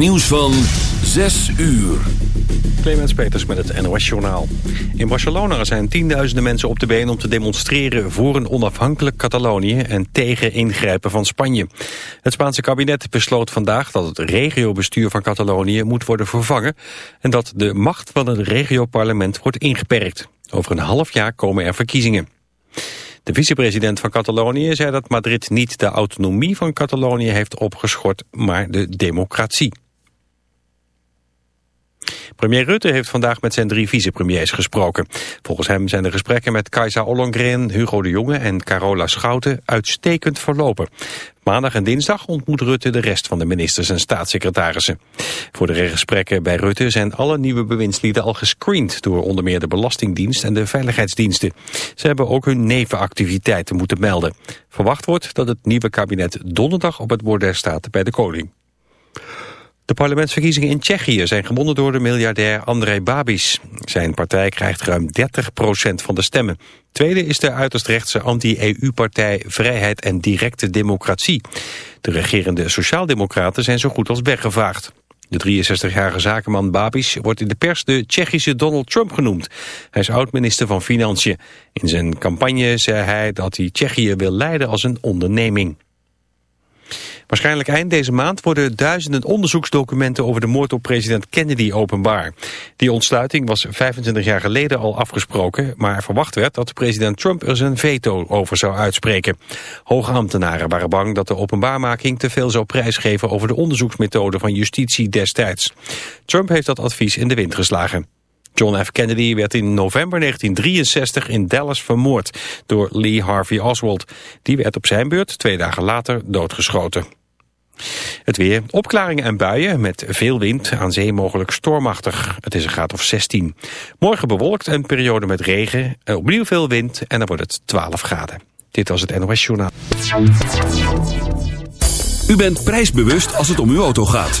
Nieuws van 6 uur. Clemens Peters met het NOS Journaal. In Barcelona zijn tienduizenden mensen op de been om te demonstreren... voor een onafhankelijk Catalonië en tegen ingrijpen van Spanje. Het Spaanse kabinet besloot vandaag dat het regiobestuur van Catalonië... moet worden vervangen en dat de macht van het regioparlement wordt ingeperkt. Over een half jaar komen er verkiezingen. De vicepresident van Catalonië zei dat Madrid niet de autonomie van Catalonië heeft opgeschort, maar de democratie. Premier Rutte heeft vandaag met zijn drie vicepremiers gesproken. Volgens hem zijn de gesprekken met Kajsa Ollongren, Hugo de Jonge en Carola Schouten uitstekend verlopen. Maandag en dinsdag ontmoet Rutte de rest van de ministers en staatssecretarissen. Voor de gesprekken bij Rutte zijn alle nieuwe bewindslieden al gescreend door onder meer de Belastingdienst en de Veiligheidsdiensten. Ze hebben ook hun nevenactiviteiten moeten melden. Verwacht wordt dat het nieuwe kabinet donderdag op het bordes staat bij de koning. De parlementsverkiezingen in Tsjechië zijn gewonnen door de miljardair André Babis. Zijn partij krijgt ruim 30% van de stemmen. Tweede is de uiterst rechtse anti-EU-partij Vrijheid en Directe Democratie. De regerende Sociaaldemocraten zijn zo goed als weggevaagd. De 63-jarige zakenman Babis wordt in de pers de Tsjechische Donald Trump genoemd. Hij is oud-minister van Financiën. In zijn campagne zei hij dat hij Tsjechië wil leiden als een onderneming. Waarschijnlijk eind deze maand worden duizenden onderzoeksdocumenten over de moord op president Kennedy openbaar. Die ontsluiting was 25 jaar geleden al afgesproken, maar verwacht werd dat president Trump er zijn veto over zou uitspreken. Hoge ambtenaren waren bang dat de openbaarmaking te veel zou prijsgeven over de onderzoeksmethode van justitie destijds. Trump heeft dat advies in de wind geslagen. John F. Kennedy werd in november 1963 in Dallas vermoord door Lee Harvey Oswald. Die werd op zijn beurt twee dagen later doodgeschoten. Het weer, opklaringen en buien met veel wind, aan zee mogelijk stormachtig. Het is een graad of 16. Morgen bewolkt en periode met regen, opnieuw veel wind en dan wordt het 12 graden. Dit was het NOS Journaal. U bent prijsbewust als het om uw auto gaat.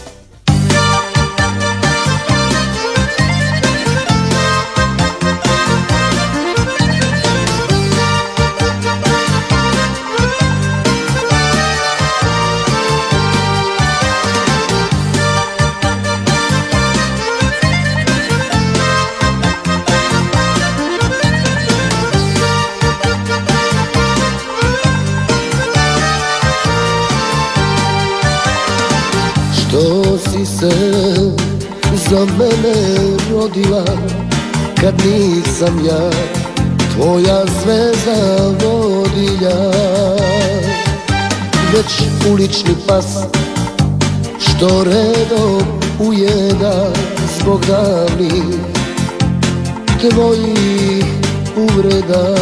Za mene rodila Kad nisam ja tvoja zvezda vodilja. Već ulični pas što redom ujeda Zbog davnih tvojih uvreda.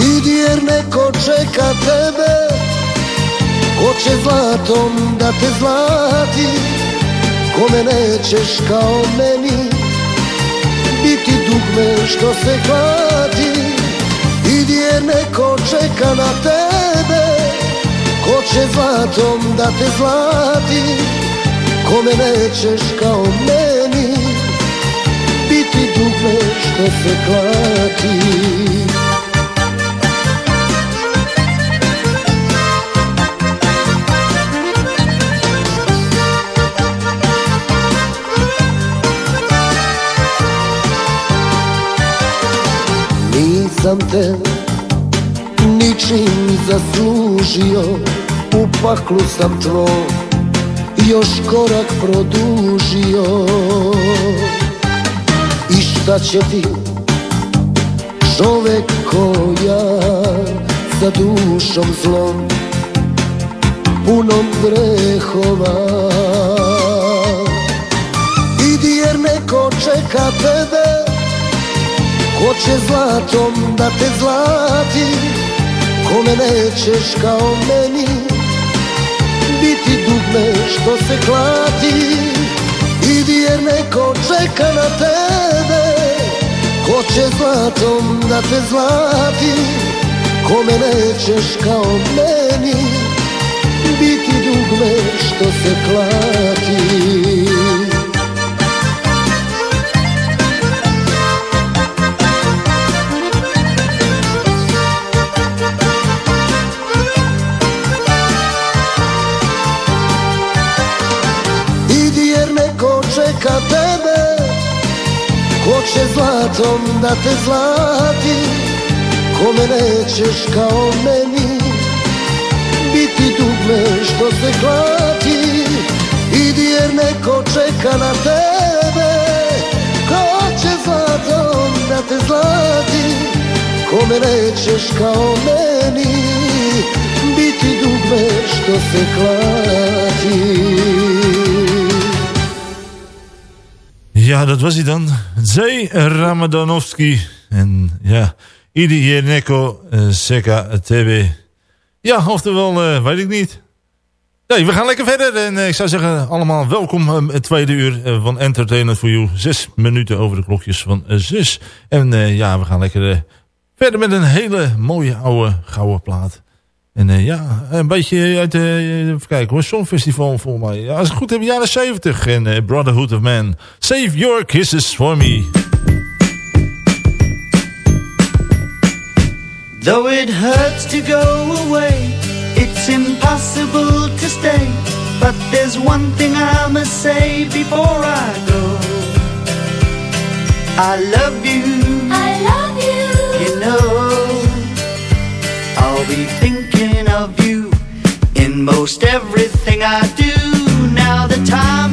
I jer neko čeka tebe Ko će zlatom da te zlati Kome nećeš kao meni? Biti dugme što se klati I gdje neko čeka na tebe. Ko će zlatom da te zlati Kome nećeš kao meni? Biti dugme što se klati nisam te ničim zaslužio U paklu sam tvoj još korak produžio. I šta će ti čovek ko ja Sa dušom zlom punom grehova? Idi jer neko čeka tebe Ko će zlatom da te zlati Kome nećeš kao meni? Biti dugme što se klati Idi jer neko čeka na tebe. Ko će zlatom da te zlati Kome nećeš kao meni? Biti dugme što se klati zlatom da te zlati Kome nećeš kao meni. Biti dugme što se klati Idi jer neko čeka na tebe. Ko će zlatom da te zlati Kome nećeš kao meni. Biti dugme što se klati. Ja, dat was hij dan. Zee Ramadanovski. En ja, Idi Neko uh, Seka TV. Ja, oftewel, uh, weet ik niet. Nee, we gaan lekker verder. En uh, ik zou zeggen, allemaal welkom het tweede uur van Entertainment for You. Zes minuten over de klokjes van zes. En ja, we gaan lekker verder met een hele mooie oude gouden plaat. En uh, ja, een beetje uit de, uh, even kijken hoor, Songfestival voor mij. Ja, als het goed heb, jaren 70 en uh, Brotherhood of Man. Save your kisses for me. Though it hurts to go away, it's impossible to stay. But there's one thing I must say before I go. I love you. Most everything I do. Now the time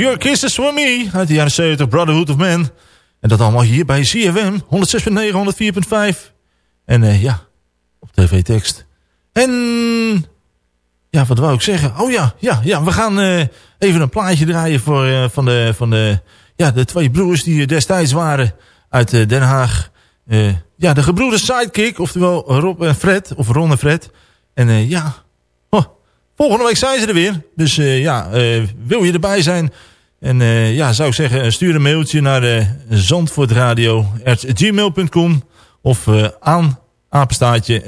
Your Kisses For Me uit de jaren 70, Brotherhood of Man. En dat allemaal hier bij CFM, 106.9, 104.5. En eh, ja, op tv-tekst. En ja, wat wou ik zeggen? Oh ja, ja, ja we gaan eh, even een plaatje draaien voor, eh, van, de, van de, ja, de twee broers die destijds waren uit Den Haag. Ja, de gebroeders Sidekick, oftewel Rob en Fred, of Ron en Fred. En ja, oh, volgende week zijn ze er weer. Dus ja, wil je erbij zijn? En eh, ja, zou ik zeggen, stuur een mailtje naar uh, zandvoortradio.gmail.com of eh, aan apenstaatje.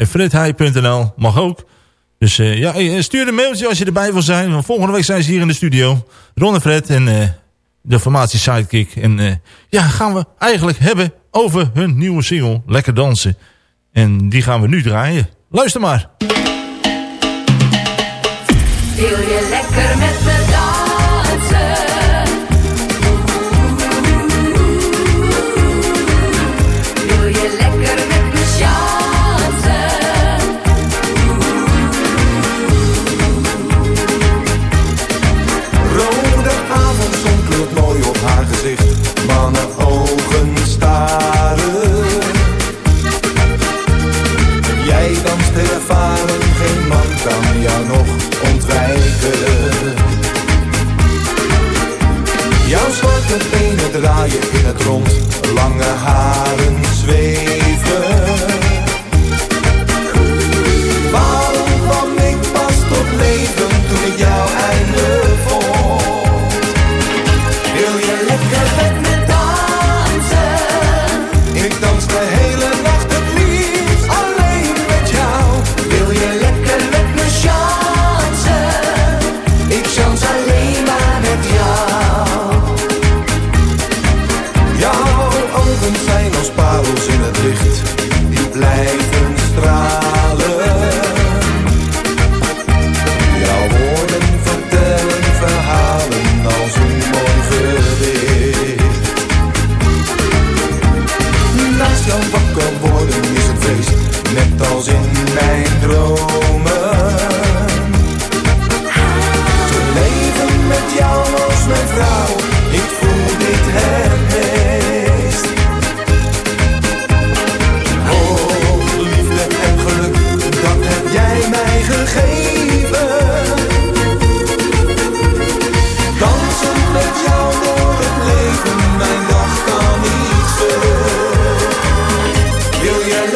Mag ook. Dus eh, ja, eh, stuur een mailtje als je erbij wil zijn. Volgende week zijn ze hier in de studio. Ron en Fred en eh, de formatie Sidekick. En eh, ja, gaan we eigenlijk hebben over hun nieuwe single, Lekker Dansen. En die gaan we nu draaien. Luister maar. Wil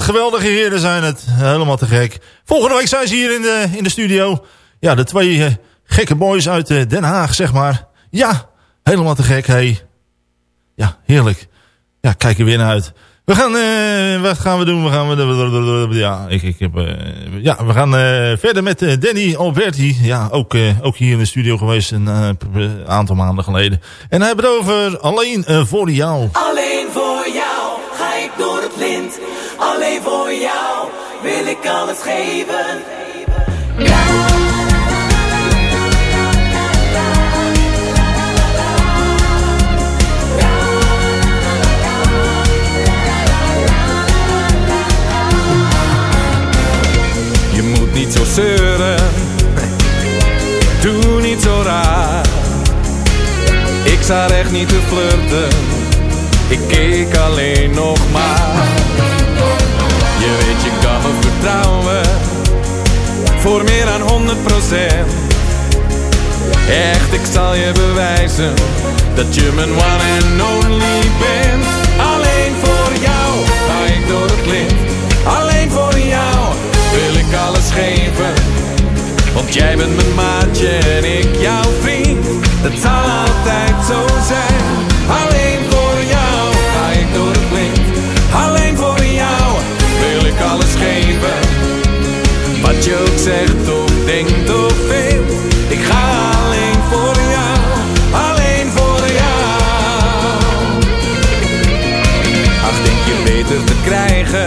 geweldige heren zijn het. Helemaal te gek. Volgende week zijn ze hier in de, in de studio. Ja, de twee eh, gekke boys uit eh, Den Haag, zeg maar. Ja, helemaal te gek. Hey. Ja, heerlijk. Ja, kijk er weer naar uit. We gaan, eh, wat gaan we doen? We gaan, we, ja, ik, ik heb, ja, we gaan verder met Danny Alberti. Ja, ook, ook hier in de studio geweest een aantal maanden geleden. En hij heeft het over Alleen voor jou. Alleen voor voor jou wil ik alles geven. Je moet niet zo zeuren, doe niet zo raar. Ik sta echt niet te flirten, ik keek alleen nog maar vertrouwen voor meer dan 100 Echt, ik zal je bewijzen dat je mijn one and only bent. Alleen voor jou ga ik door het lint. Alleen voor jou wil ik alles geven. Want jij bent mijn maatje en ik jouw vriend. Dat zal altijd zo zijn. joke, zegt toch, denk toch veel. Ik ga alleen voor jou, alleen voor jou. Ach, denk je beter te krijgen,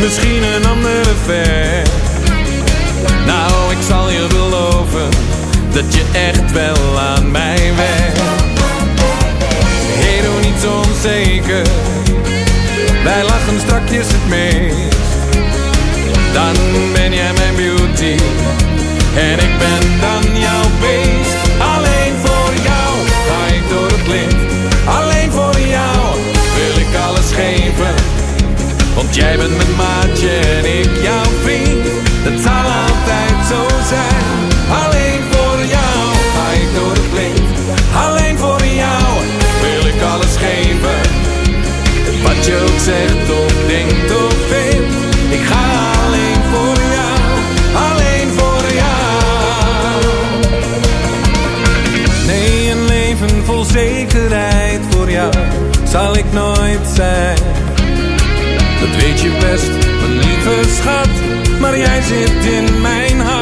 misschien een andere ver. Nou, ik zal je beloven, dat je echt wel aan mij werkt. Hero, doe niet onzeker, wij lachen strakjes het meest dan ben jij mijn beauty en ik ben dan jouw beest. Alleen voor jou ga ik door het lint. Alleen voor jou wil ik alles geven. Want jij bent mijn maatje en ik jouw vriend. Dat zal altijd zo zijn. Alleen voor jou ga ik door het lint. Alleen voor jou wil ik alles geven. Wat je ook zegt Dat weet je best, mijn lieve schat, maar jij zit in mijn hart.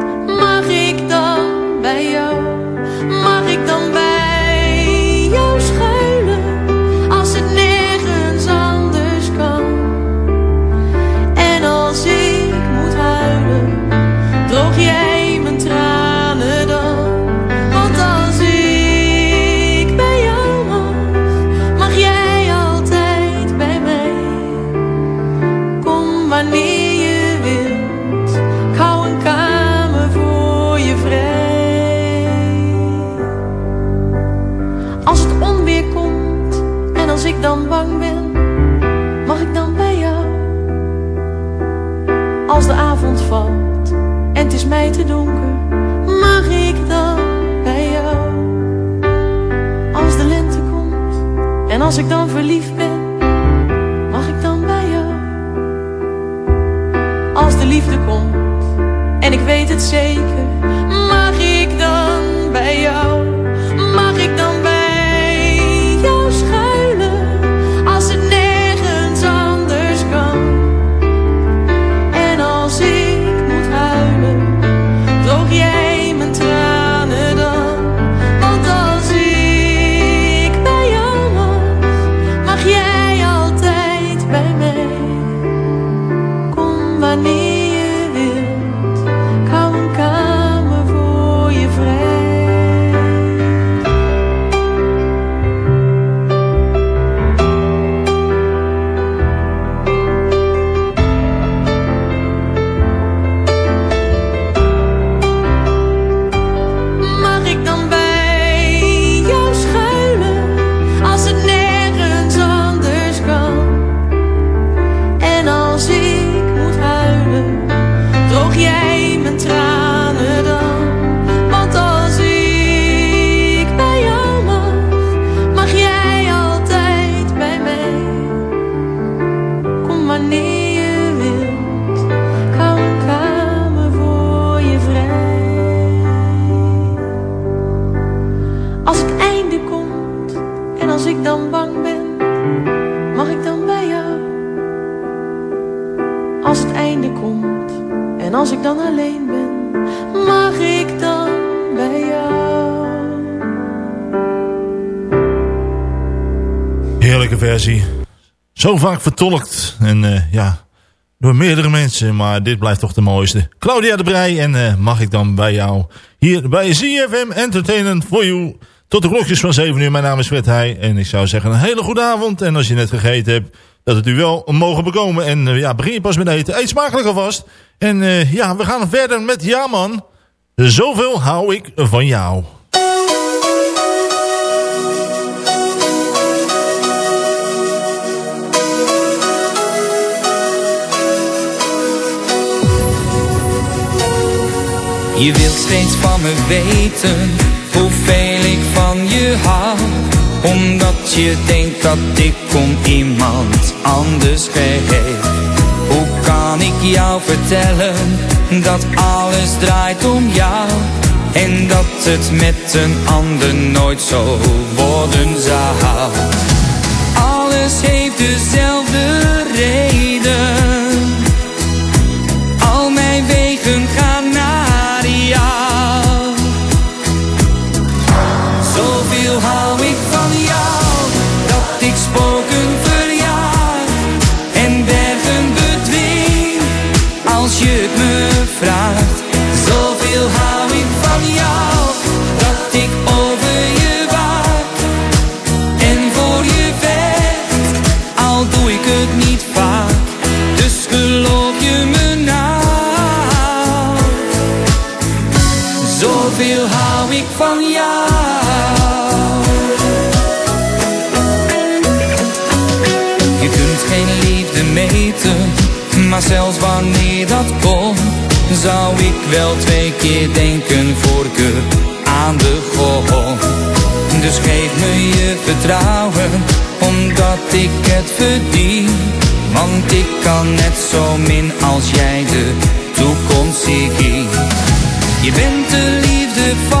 Zo vaak vertolkt. En eh, ja, door meerdere mensen. Maar dit blijft toch de mooiste. Claudia de Brij. En eh, mag ik dan bij jou hier bij ZFM Entertainment for You. Tot de klokjes van 7 uur. Mijn naam is Fred Heij. En ik zou zeggen een hele goede avond. En als je net gegeten hebt, dat het u wel mogen bekomen. En eh, ja, begin je pas met eten. Eet smakelijk alvast. En ja, we gaan verder met Ja man. Zoveel hou ik van jou. Je wilt steeds van me weten hoeveel ik van je hou. Omdat je denkt dat ik om iemand anders geef. Hoe kan ik jou vertellen dat alles draait om jou? En dat het met een ander nooit zo worden zou. Alles heeft dezelfde reden wel twee keer denken voor aan begon Dus geef me je vertrouwen Omdat ik het verdien. Want ik kan net zo min als jij de toekomst zien je bent de liefde van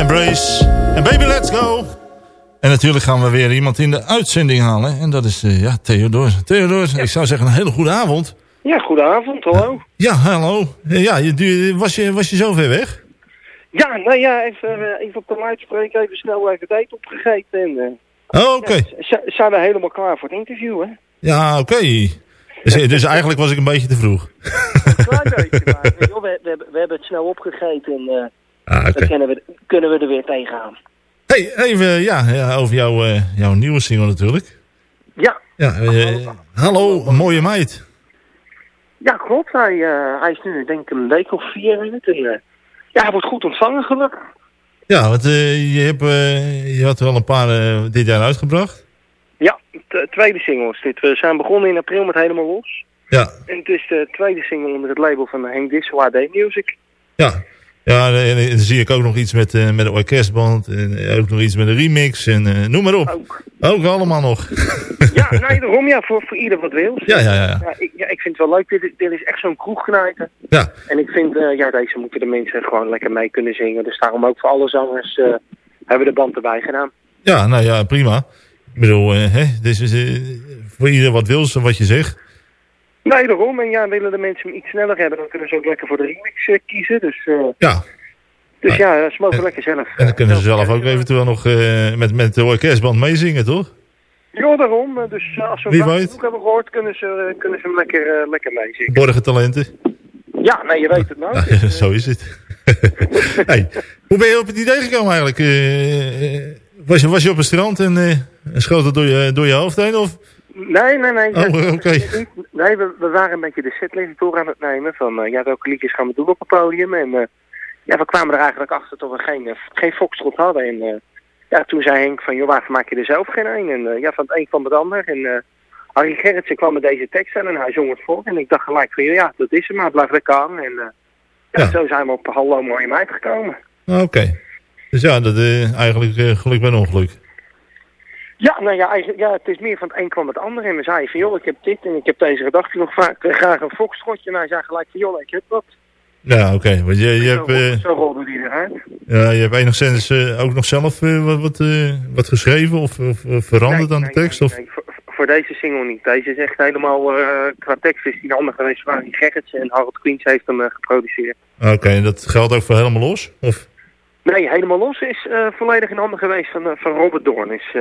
Embrace en Baby Let's Go. En natuurlijk gaan we weer iemand in de uitzending halen. En dat is eh, ja, Theodor. Theodor, ik zou zeggen een hele goede avond. Ja, goedenavond, hallo. Ja, hallo. Eh, Ja, je, was, je, was je zo ver weg? Ja, nou ja, even, eh, even op de luidspreker, even snel even het eten opgegeten. En, eh, Oh, oké. zijn we helemaal klaar voor het interview, hè? Ja, oké. Dus, dus eigenlijk was ik een beetje te vroeg. Een klein beetje, maar weet je wel, we, we, hebben- we hebben het snel opgegeten en eh, Ah, dan kunnen we, kunnen we er weer tegenaan. Hey, even ja, ja, over jouw, eh, jouw nieuwe single natuurlijk. Ja, Ja, eh, hallo, een mooie meid. ja klopt. Hij, eh, hij is nu denk ik een week of vier in het. En, eh, ja, hij wordt goed ontvangen gelukkig. Ja, want eh, je, hebt, je had wel een paar dit jaar uitgebracht. Ja, tweede single is dit. We zijn begonnen in april met Helemaal Los. Ja, En het is de tweede single onder het label van Henk Dissel HD Music. ja. Ja, en, dan zie ik ook nog iets met, eh, met de orkestband. En eh, ook nog iets met een remix. En eh, noem maar op. Ook. Ook allemaal nog. Ja, nee, daarom ja, voor, voor ieder wat wil. Ja, ja, ja. ja. ik, ja, ik vind het wel leuk. Dit, dit is echt zo'n kroegknijper. Ja. En ik vind, ja, deze moeten de mensen gewoon lekker mee kunnen zingen. Dus daarom ook voor alle zangers hebben we de band erbij gedaan. Ja, nou ja, prima. Ik bedoel, hè, dit is voor ieder wat wil, wat je zegt. Nee, daarom. En ja, willen de mensen hem iets sneller hebben, dan kunnen ze ook lekker voor de remix eh, kiezen. Dus, eh, Ja. dus ja, ze mogen lekker zelf. En dan kunnen ze zelf ook eventueel nog eh, met, met de orkestband meezingen, toch? Ja, daarom. Dus als Wie hem genoeg hebben gehoord, kunnen ze, kunnen ze hem lekker, lekker meezingen. Borgen talenten. Ja, nee, je weet het nou. Ja, zo is het. hey, hoe ben je op het idee gekomen eigenlijk? Was, je, was je op een strand en eh, schoot het door je, door je hoofd heen? Of? Nee, nee, nee. Oh, oké. Nee, we, we waren een beetje de setlist door aan het nemen. Van eh, ja, welke liedjes gaan we doen op het podium. En eh, ja, we kwamen er eigenlijk achter dat we geen, eh, geen foxtrot hadden. En ja, toen zei Henk van, joh, waarvoor maak je er zelf geen een? En ja, van het een kwam het ander. En Harry Gerritsen kwam met deze tekst aan en hij zong het voor. En ik dacht gelijk van, ja, dat is hem, maar blijf lekker hangen. En ja, zo zijn we op Hallo Mooie Meid gekomen. Ah, Oké. Dus ja, dat eigenlijk geluk bij een ongeluk. Ja, nou ja, eigenlijk, ja, het is meer van het een kwam het ander. En we zeiden van, joh, ik heb dit en ik heb deze gedachte nog vaak, eh, graag een foxtrotje. En hij zei gelijk van, joh, ik heb wat. Ja, oké. Want je, je, hebt, eh, Zo rolde die eruit. ja, je hebt enigszins eh, ook nog zelf wat, wat, wat geschreven of, of veranderd Nee, aan de tekst? nee, of? nee, voor, voor deze single niet. Deze is echt helemaal, qua tekst is die een ander geweest waar die Gerrits en Harold Queens heeft hem geproduceerd. Oké, en dat geldt ook voor helemaal los? Of? Nee, helemaal los is volledig in handen geweest van, van Robert Doorn. Is,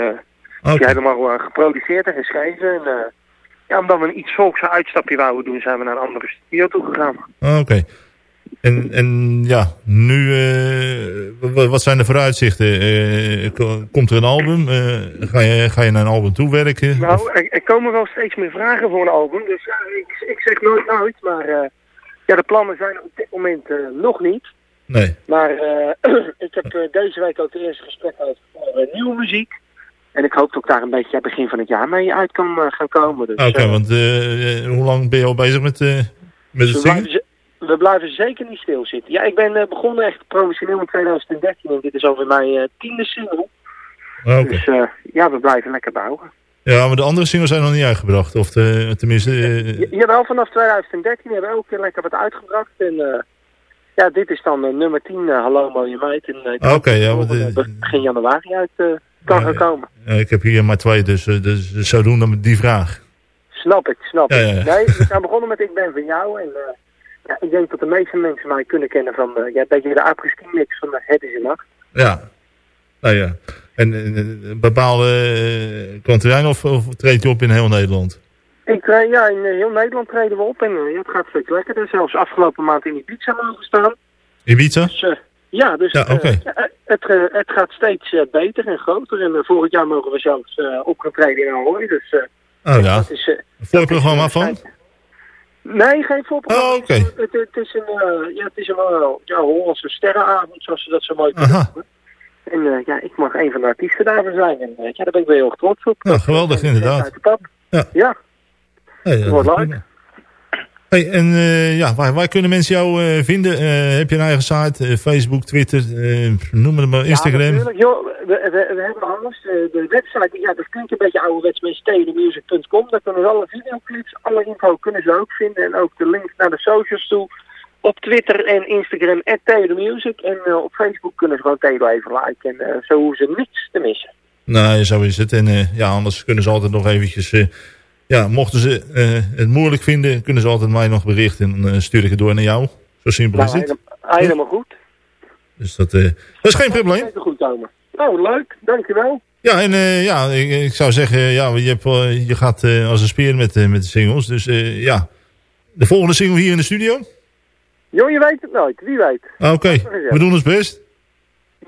Oké. die helemaal eh, geproduceerd en geschreven. En, eh, ja, omdat we een iets volkse uitstapje wouden doen, zijn we naar een andere studio toegegaan. Oké. En, en ja, nu, eh, wa- wat zijn de vooruitzichten? Ko- komt er een album? Ga, je, ga je naar een album toewerken? Of- Nou, er, er komen wel steeds meer vragen voor een album. Dus ja, ik, ik zeg nooit nooit, maar ja, de plannen zijn op dit moment nog niet. Nee. Maar ik heb deze week ook de eerste gesprekken over voor nieuwe muziek. En ik hoop dat ik daar een beetje begin van het jaar mee uit kan eh, gaan komen. Dus, Oké, eh, want eh, hoe lang ben je al bezig met, met het we, zingen? we blijven zeker niet stilzitten. Ja, ik ben begonnen echt professioneel in 2013 en dit is alweer mijn tiende single. Oké. Dus ja, we blijven lekker bouwen. Ja, maar de andere singles zijn nog niet uitgebracht. Of de, tenminste... Ja, Jawel, vanaf 2013 hebben we elke keer lekker wat uitgebracht. En ja, dit is dan nummer 10, eh, Hallo Mooie Meid. En Oké, ja, want, begin januari uit kan gaan komen. eh, ik heb hier maar twee, dus, eh, dus zodoende met die vraag. Snap ik, snap ik. Nee, we zijn begonnen met Ik ben van jou. En eh, ja, ik denk dat de meeste mensen mij kunnen kennen van eh, ja, een beetje de apres mix van Het is een nacht. Ja. Nou ja. En eh, bepaalde uh, of, of treedt je op in heel Nederland? Ik, eh, ja, in heel Nederland treden we op en ja, het gaat steeds lekkerder. Zelfs afgelopen maand in Ibiza mogen staan. Ibiza? Dus, ja, dus Ja, eh, het, eh, het gaat steeds eh, beter en groter. En vorig jaar mogen we zelfs eh, op gaan treden in Ahoy. Dus, Oh ja. dat is, Voorprogramma van? Nee, geen voorprogramma. Oh, oké. Het, het, het is een, ja, het is een ja, Hollandse sterrenavond, zoals ze dat zo mooi noemen. En ja, ik mag een van de artiesten daarvan zijn. En ja, daar ben ik wel heel erg trots op. Ja, geweldig, En, inderdaad. Uit de pap. Ja. Ja, Hey, dat wordt leuk. Hey, en eh, ja, waar, waar kunnen mensen jou eh, vinden? Eh, heb je een eigen site? Facebook, Twitter, noem het maar, Instagram? Ja, natuurlijk. Joh, we, we, we hebben alles. De, website, ja, dat klinkt een beetje ouderwets, maar is telemusic.com. Daar kunnen ze alle videoclips, alle info kunnen ze ook vinden. En ook de link naar de socials toe. Op Twitter en Instagram, at Telemusic. En op Facebook kunnen ze gewoon Tele even liken. En zo hoeven ze niets te missen. Nou, zo is het. En ja, anders kunnen ze altijd nog eventjes... ja, mochten ze eh, het moeilijk vinden, kunnen ze altijd mij nog berichten. En dan eh, stuur ik het door naar jou. Zo simpel is Nou, het. helemaal, helemaal goed. Dus dat, eh, dat is geen probleem. Zeker goed komen. Nou, leuk. Dankjewel. Ja, en ja, ik, ik zou zeggen, ja, je, hebt, je gaat als een speer met, met de singles. Dus ja, de volgende single hier in de studio? Joh, je weet het nooit. Wie weet. Ah, Oké, we doen ons best.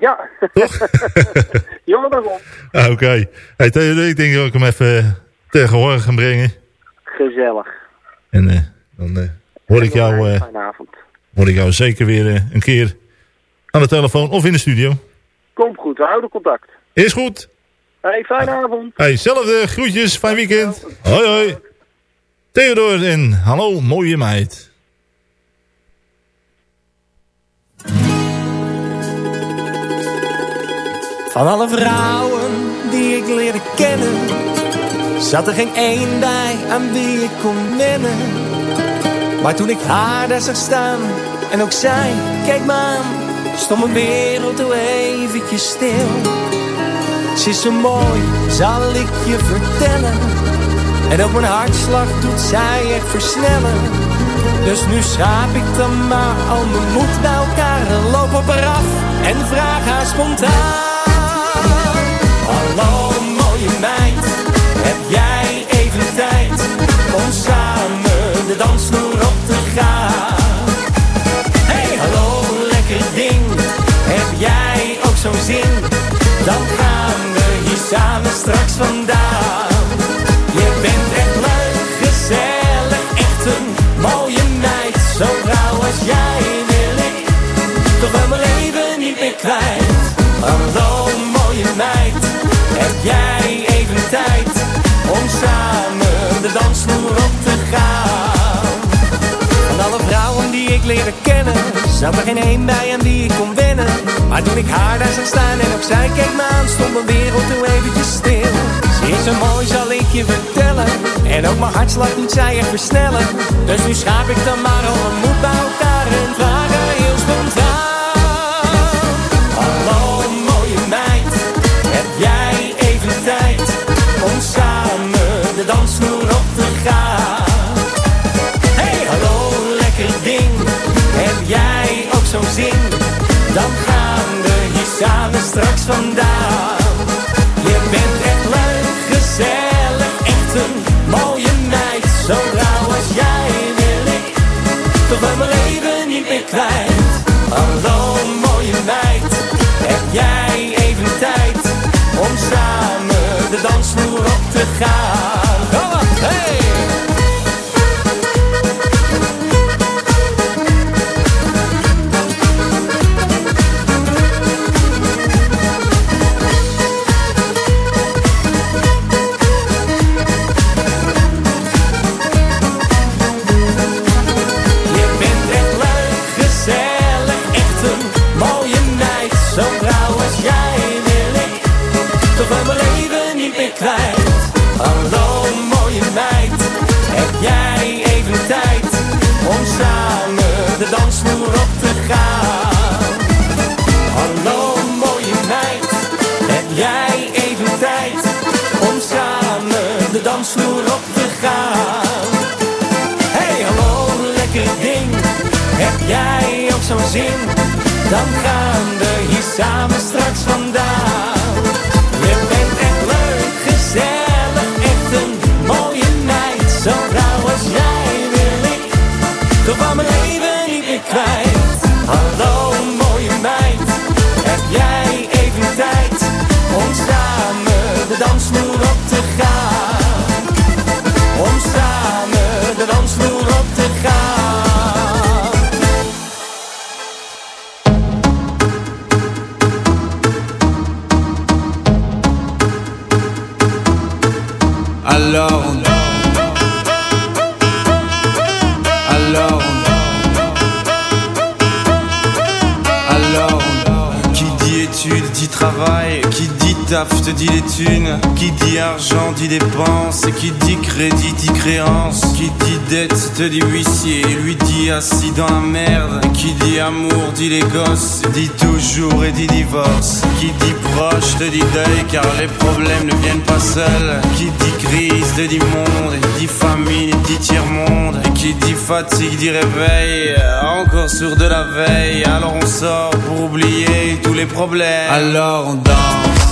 Ja. Toch? Jongen, daarom. Ah, Oké. Hey, ik denk dat ik hem even tegen horen gaan brengen. Gezellig. En eh, dan eh, hoor, ik jou, eh, Fijne avond. hoor ik jou zeker weer een keer aan de telefoon of in de studio. Komt goed. We houden contact. Is goed. Hey, fijne avond. Hey, zelfde groetjes, fijn weekend. Hoi hoi. Theodor en hallo mooie meid. Van alle vrouwen die ik leerde kennen, zat er geen één bij aan wie ik kon wennen. Maar toen ik haar daar zag staan en ook zij keek me aan, stond mijn wereld zo eventjes stil. Ze is zo mooi, zal ik je vertellen. En ook mijn hartslag doet zij echt versnellen. Dus nu schaap ik dan maar al mijn moed bij elkaar loop op haar en vraag haar spontaan. Hallo heb jij even tijd om samen de dansvloer op te gaan? Hey hallo lekker ding, heb jij ook zo'n zin? Dan gaan we hier samen straks vandaan. Je bent echt leuk, gezellig, echt een mooie meid. Zo vrouw als jij wil ik toch wel mijn leven niet meer kwijt. Hallo samen de dansvloer op te gaan? Van alle vrouwen die ik leerde kennen, zat er geen één bij aan wie ik kon wennen. Maar toen ik haar daar zag staan en ook zij keek me aan, stond mijn wereld toen eventjes stil. Ze is zo mooi, zal ik je vertellen. En ook mijn hartslag doet zij echt versnellen. Dus nu schaap ik dan maar al mijn moed 穿戴。Dan gaan we hier samen straks vandaan. Dette te dit huissier Lui dit assis dans la merde. Qui dit amour dit les gosses. Dit toujours et dit divorce. Qui dit proche te dit deuil Car les problèmes ne viennent pas seuls. Qui dit crise te dit monde Dit famine dit tiers-monde Et qui dit fatigue dit réveil Encore sur de la veille. Alors on sort pour oublier tous les problèmes. Alors on danse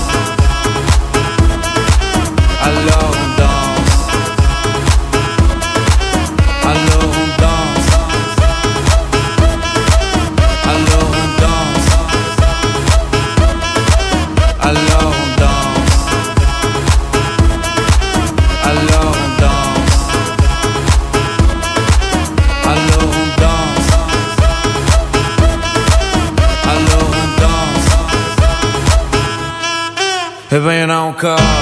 e ben a un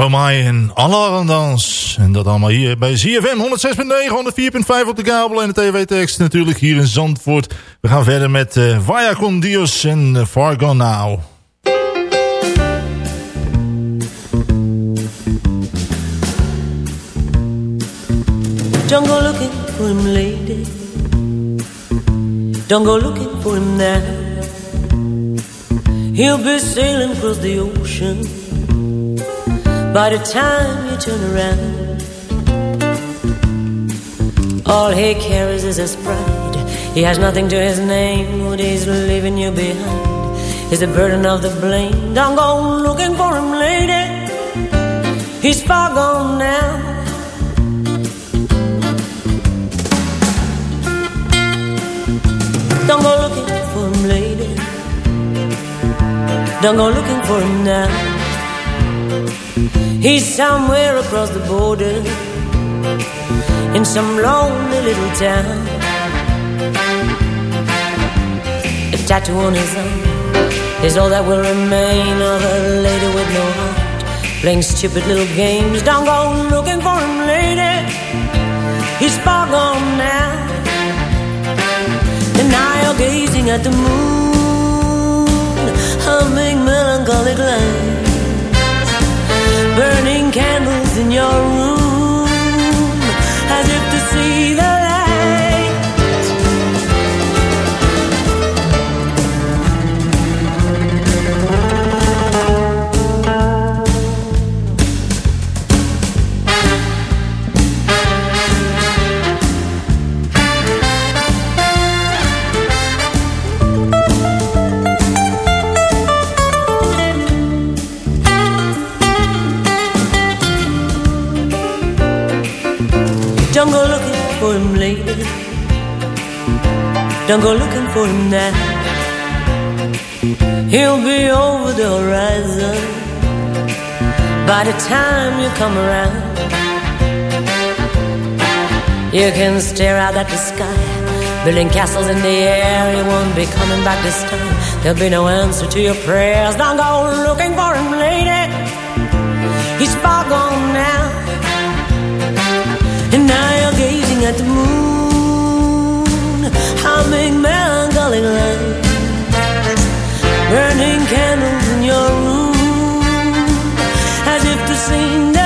Stromae en Alarmdans. En dat allemaal hier bij ZFM 106.9, 104.5 op de kabel en de tv-tekst natuurlijk hier in Zandvoort. We gaan verder met uh, Vaya con Dios en uh, Far Gone Now. Don't go looking for him, lady. Don't go looking for him now. He'll be sailing across the ocean by the time you turn around. All he carries is his pride. He has nothing to his name. What he's leaving you behind is the burden of the blame. Don't go looking for him, lady. He's far gone now. Don't go looking for him, lady. Don't go looking for him now. He's somewhere across the border in some lonely little town. A tattoo on his arm is all that will remain of a lady with no heart, playing stupid little games. Don't go looking for him, lady. He's far gone now. And now you're gazing at the moon, humming melancholic lines, burning candles in your room, as if to see the lady. Don't go looking for him now. He'll be over the horizon by the time you come around. You can stare out at the sky, building castles in the air. He won't be coming back this time. There'll be no answer to your prayers. Don't go looking for him, lady. He's far gone now. And now you're gazing at the moon, humming melancholy lines, burning candles in your room, as if to sing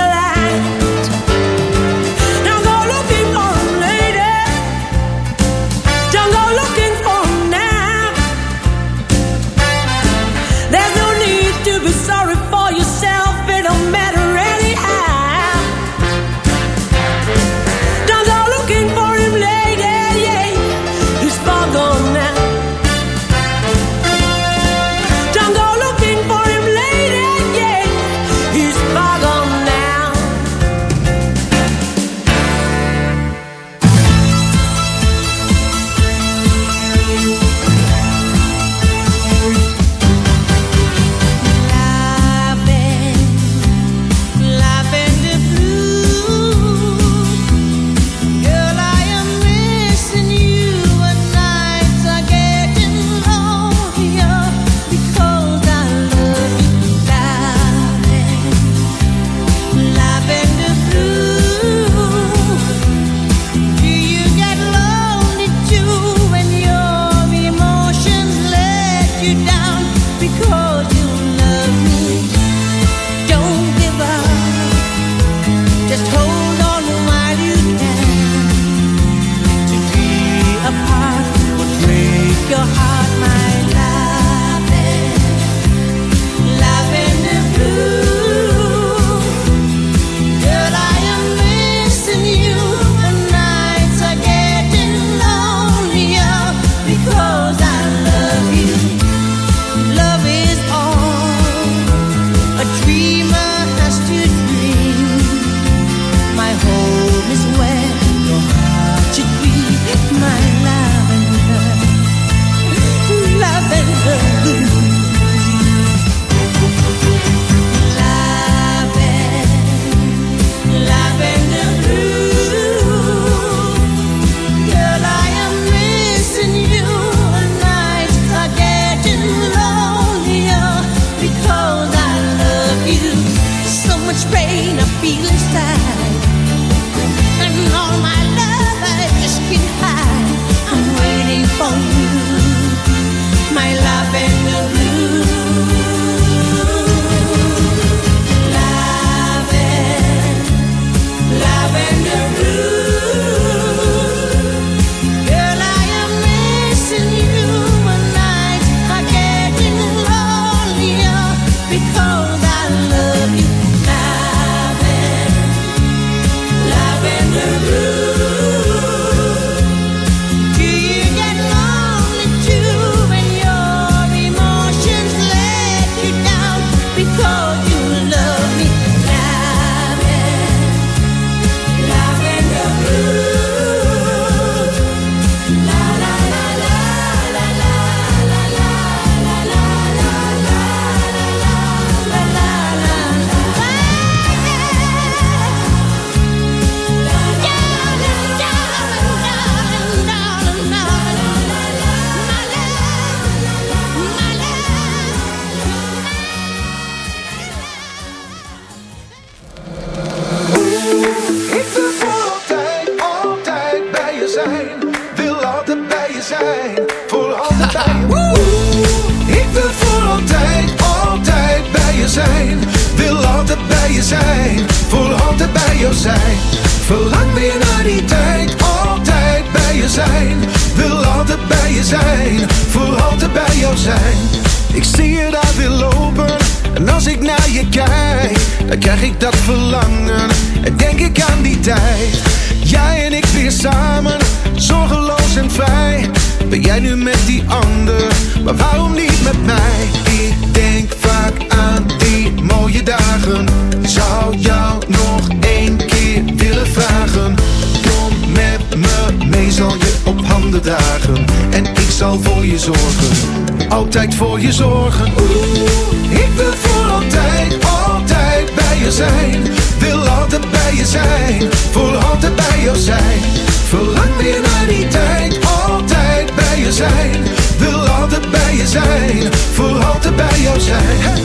je zijn, voor altijd bij jou zijn.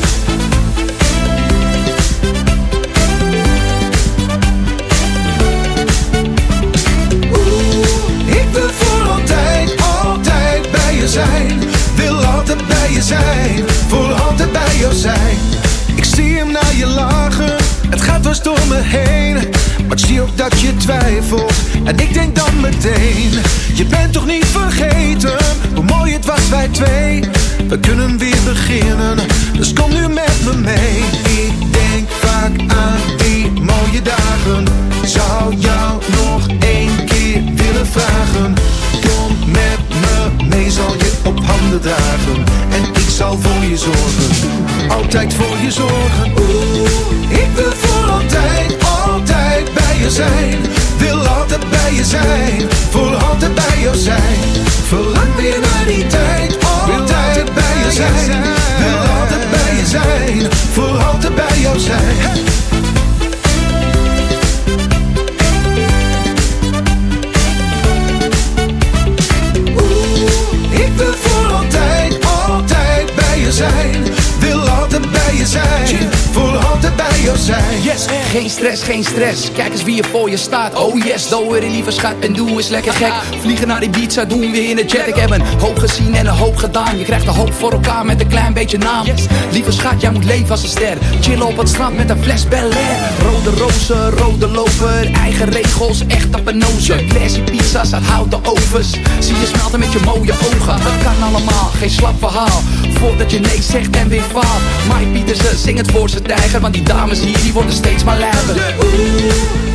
Oeh, ik wil voor altijd, altijd bij je zijn. Wil altijd bij je zijn, voor altijd bij jou zijn. Ik zie hem naar je lachen, het gaat dwars door me heen. Maar ik zie ook dat je twijfelt, en ik denk dan meteen. Je bent toch niet vergeten, We kunnen weer beginnen, dus kom nu met me mee. Ik denk vaak aan die mooie dagen. Zou jou nog één keer willen vragen. Kom met me mee, zal je op handen dragen. En ik zal voor je zorgen, altijd voor je zorgen. Oeh, ik wil voor altijd, altijd bij je zijn. Wil altijd bij je zijn, voor altijd bij jou zijn. Verlang weer naar die tijd, altijd bij je zijn. Wil altijd bij je zijn, voor altijd bij jou zijn. Hey. Ik wil voor altijd, altijd bij je zijn. Wil altijd bij je zijn, zijn. Yes, geen stress, geen stress. Kijk eens wie er voor je staat. Oh yes, doe er lieve schat en doe eens lekker gek. Vliegen naar die pizza, doen we in de jet. Ik heb een hoop gezien en een hoop gedaan. Je krijgt een hoop voor elkaar met een klein beetje naam. Yes, lieve schat, jij moet leven als een ster. Chillen op het strand met een fles Bel. Rode rozen, rode loper. Eigen regels, echt op een noze. Classy pizza's uit houten ovens. Zie je smelten met je mooie ogen. Het kan allemaal, geen slap verhaal. Voordat je nee zegt en weer faalt. Mike Pietersen, zing het voor zijn tijger. Want die dames hier, die worden steeds maar lijper. Oeh,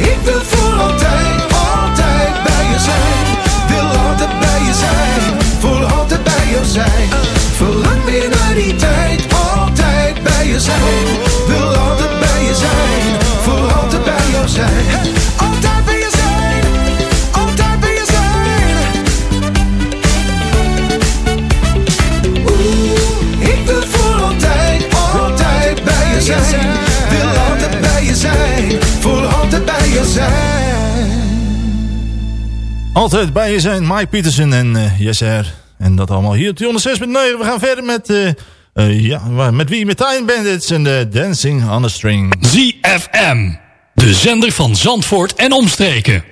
Altijd bij je zijn, Mike Peterson en uh, Jesser. En dat allemaal hier op 106.9. We gaan verder met, eh, eh, ja, met wie? Met Time Bandits en de Dancing on a String. ZFM. De zender van Zandvoort en omstreken.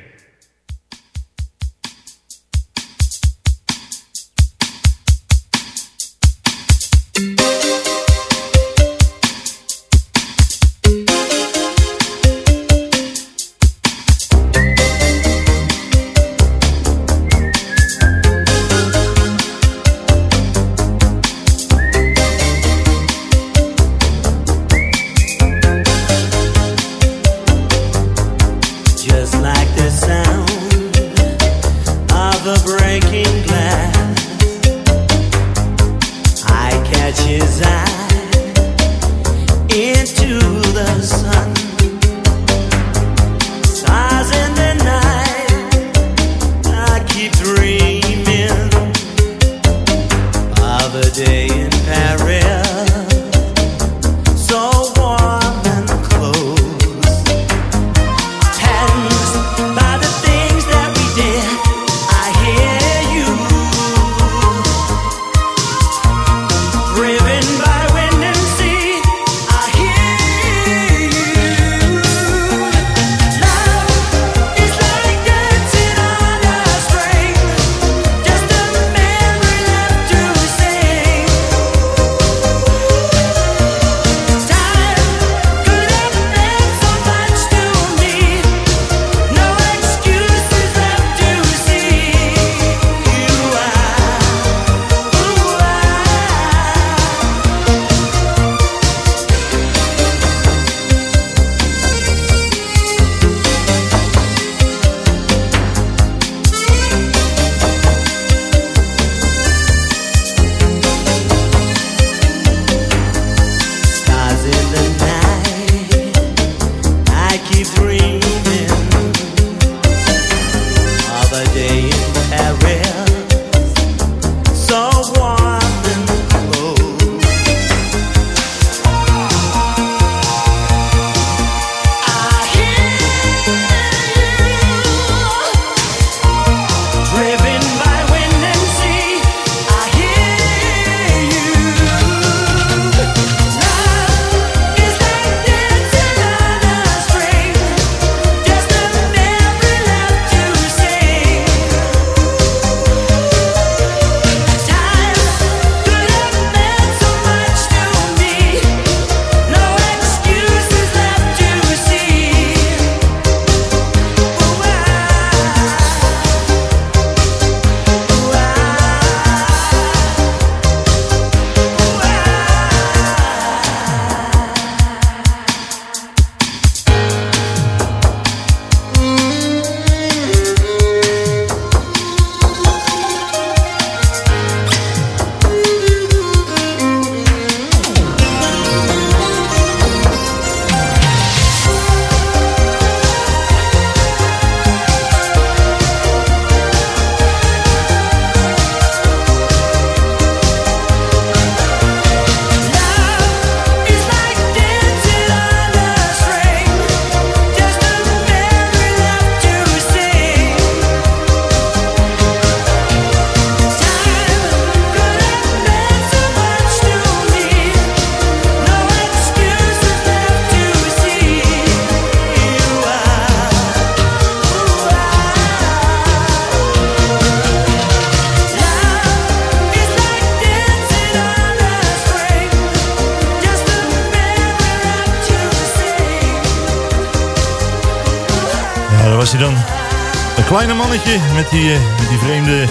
Mannetje met die, eh, met die vreemde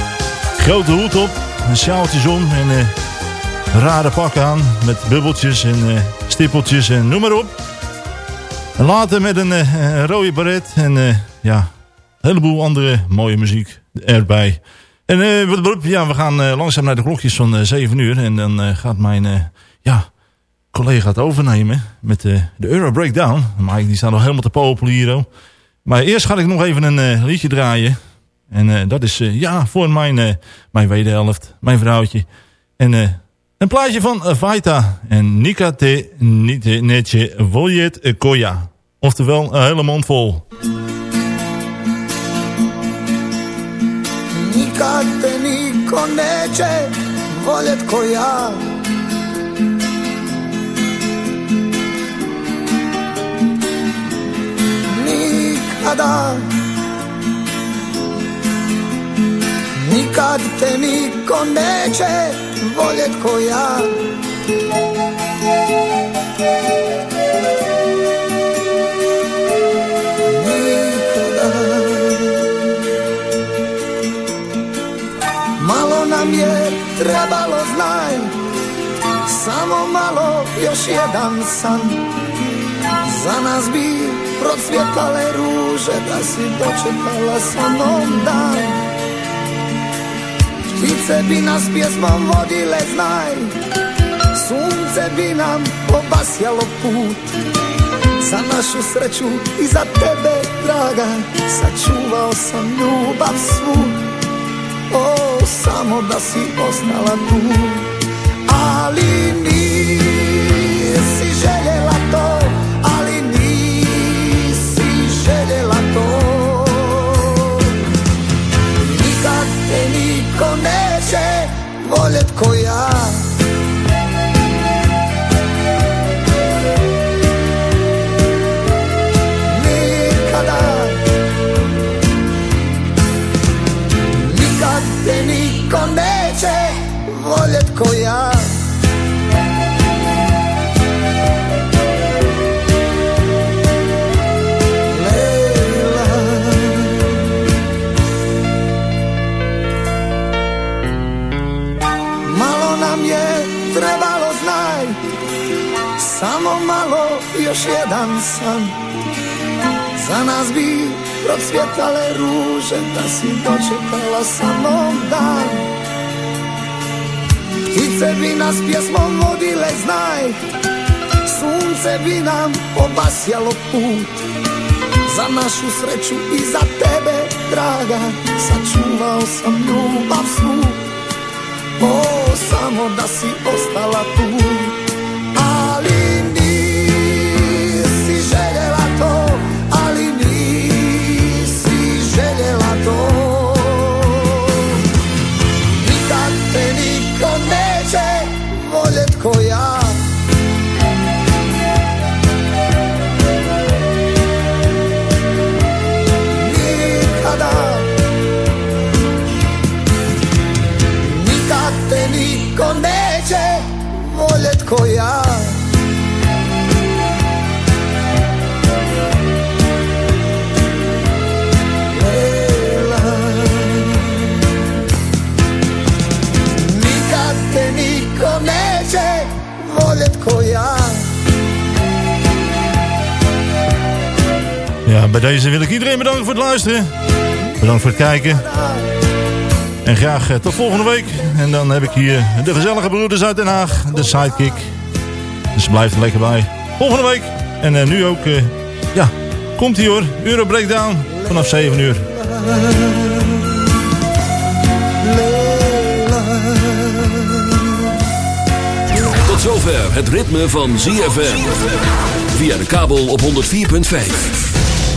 grote hoed op. Een sjaaltjes om en eh, rare pak aan. Met bubbeltjes en eh, stippeltjes en noem maar op. En later met een rode baret en ja, een heleboel andere mooie muziek erbij. En ja, we gaan langzaam naar de klokjes van eh 7 uur. En dan gaat mijn ja, collega het overnemen met eh, de Euro Breakdown. Mike die staat nog helemaal te popelen hier. Maar eerst ga ik nog even een liedje draaien. En eh, dat is eh, ja, voor mijn, eh, mijn wederhelft, mijn vrouwtje. En een plaatje van Vaita en Nika te Netje Voljet Koya. Oftewel een hele mond vol. Nikad te niko neće voljet ko ja Nikada Nikad te niko neće voljet ko ja. Malo nam je trebalo znaj Samo malo još jedan san. Za nas bi procvjetale ruže Da si dočekala sa mnom dan Ptice bi nas pjesmom vodile znaj. Sunce bi nam obasjalo put. Za našu sreću i za tebe draga Sačuvao sam ljubav svu. O, samo da si ostala tu voljet san Za nas bi procvjetale ruže Da si dočekala sa mnom dan. Ptice bi nas pjesmom vodile znaj. Sunce bi nam obasjalo put. Za našu sreću i za tebe draga Sačuvao sam ljubav svu O, samo da si ostala tu bij deze wil ik iedereen bedanken voor het luisteren. Bedankt voor het kijken. En graag eh, tot volgende week. En dan heb ik hier de gezellige broeders uit Den Haag. De Sidekick. Dus blijf er lekker bij. Volgende week. En eh, nu ook, eh, ja, komt ie hoor. Euro Breakdown vanaf 7 uur. Tot zover het ritme van ZFM. Via de kabel op 104.5.